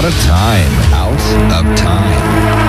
out of time. Out of time.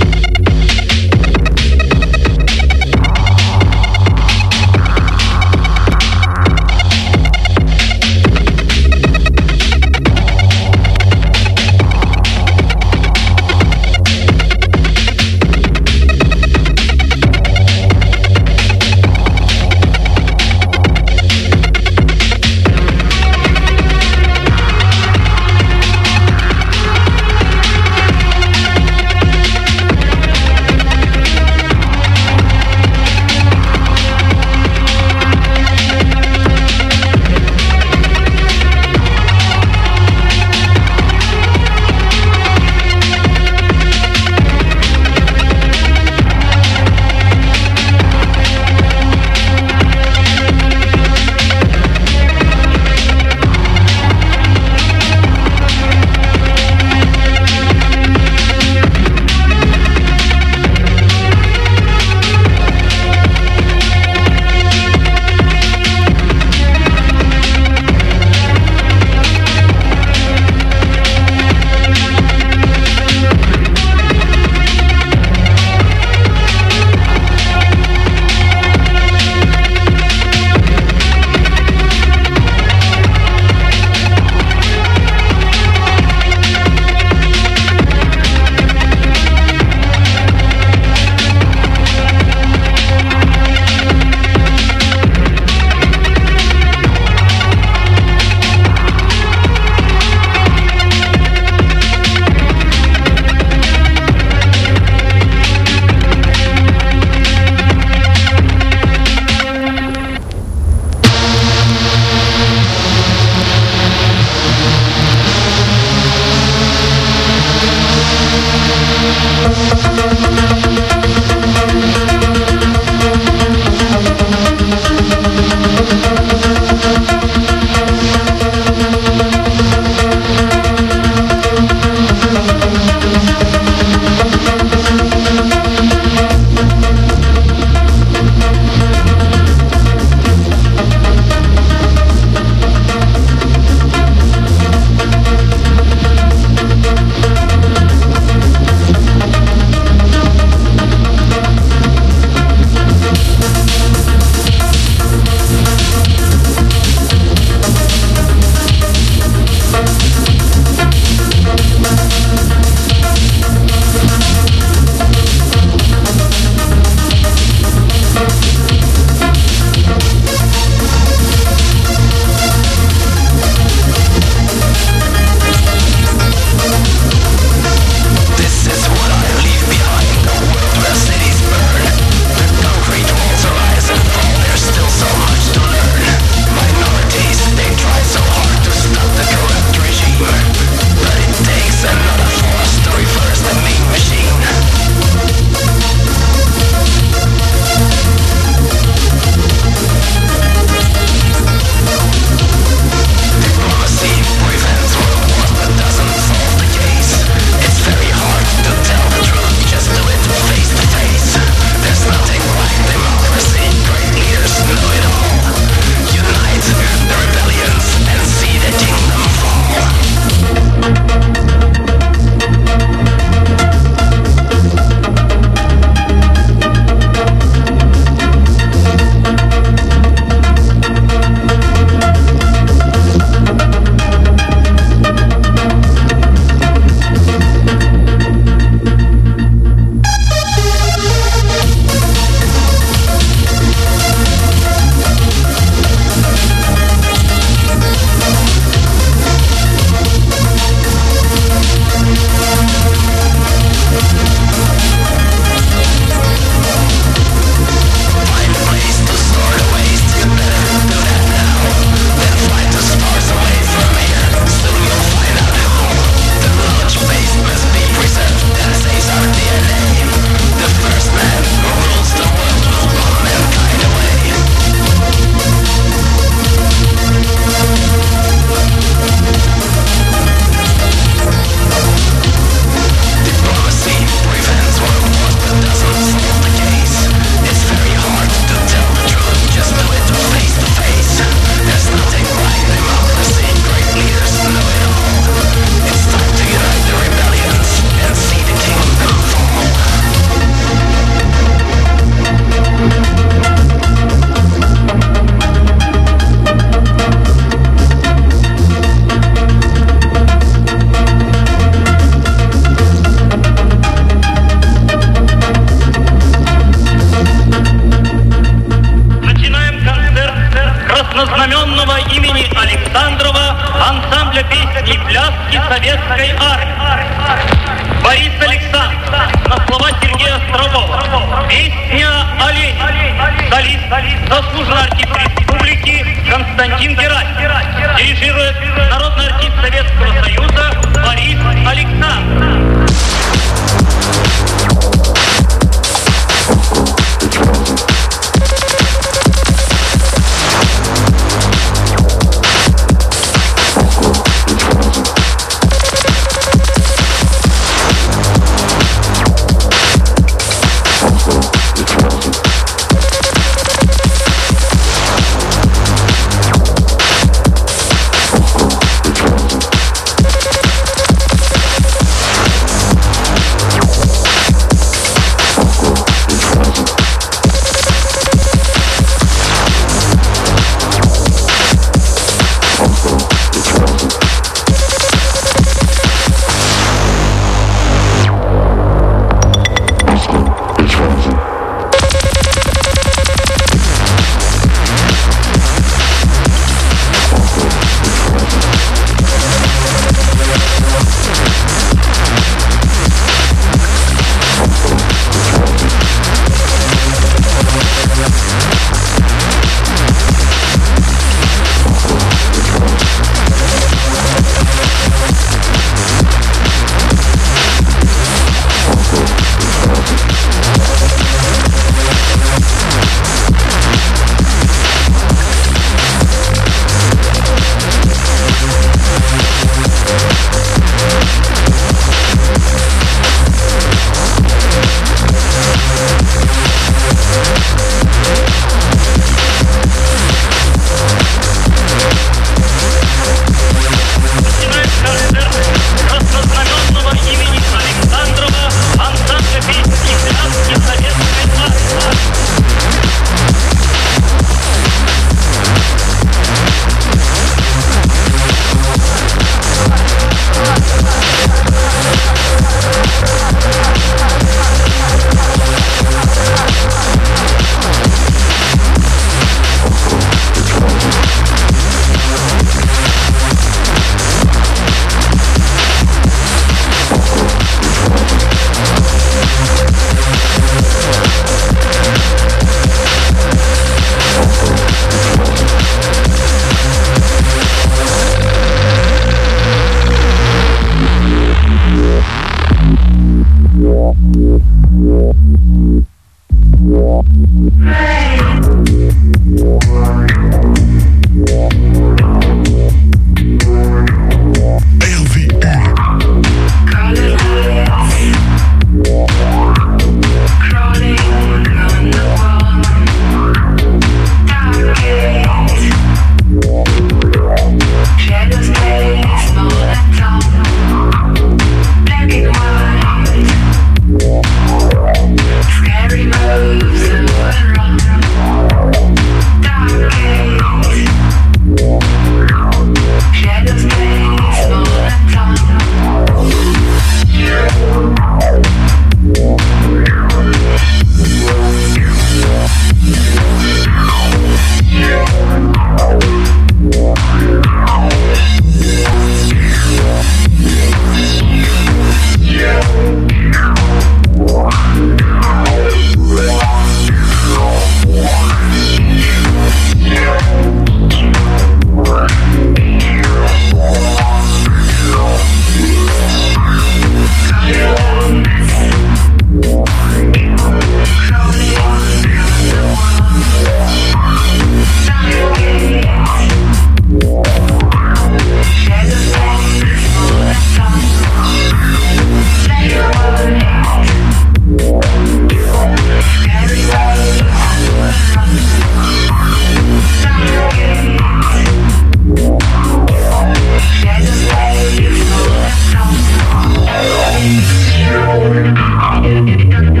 I'm gonna get it done.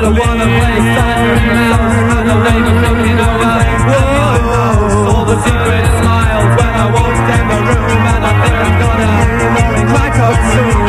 I don't wanna play Thunder in the summer and the rain was looking over All the secret smiles when I walked in the room And I think I'm gonna marry my soon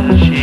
I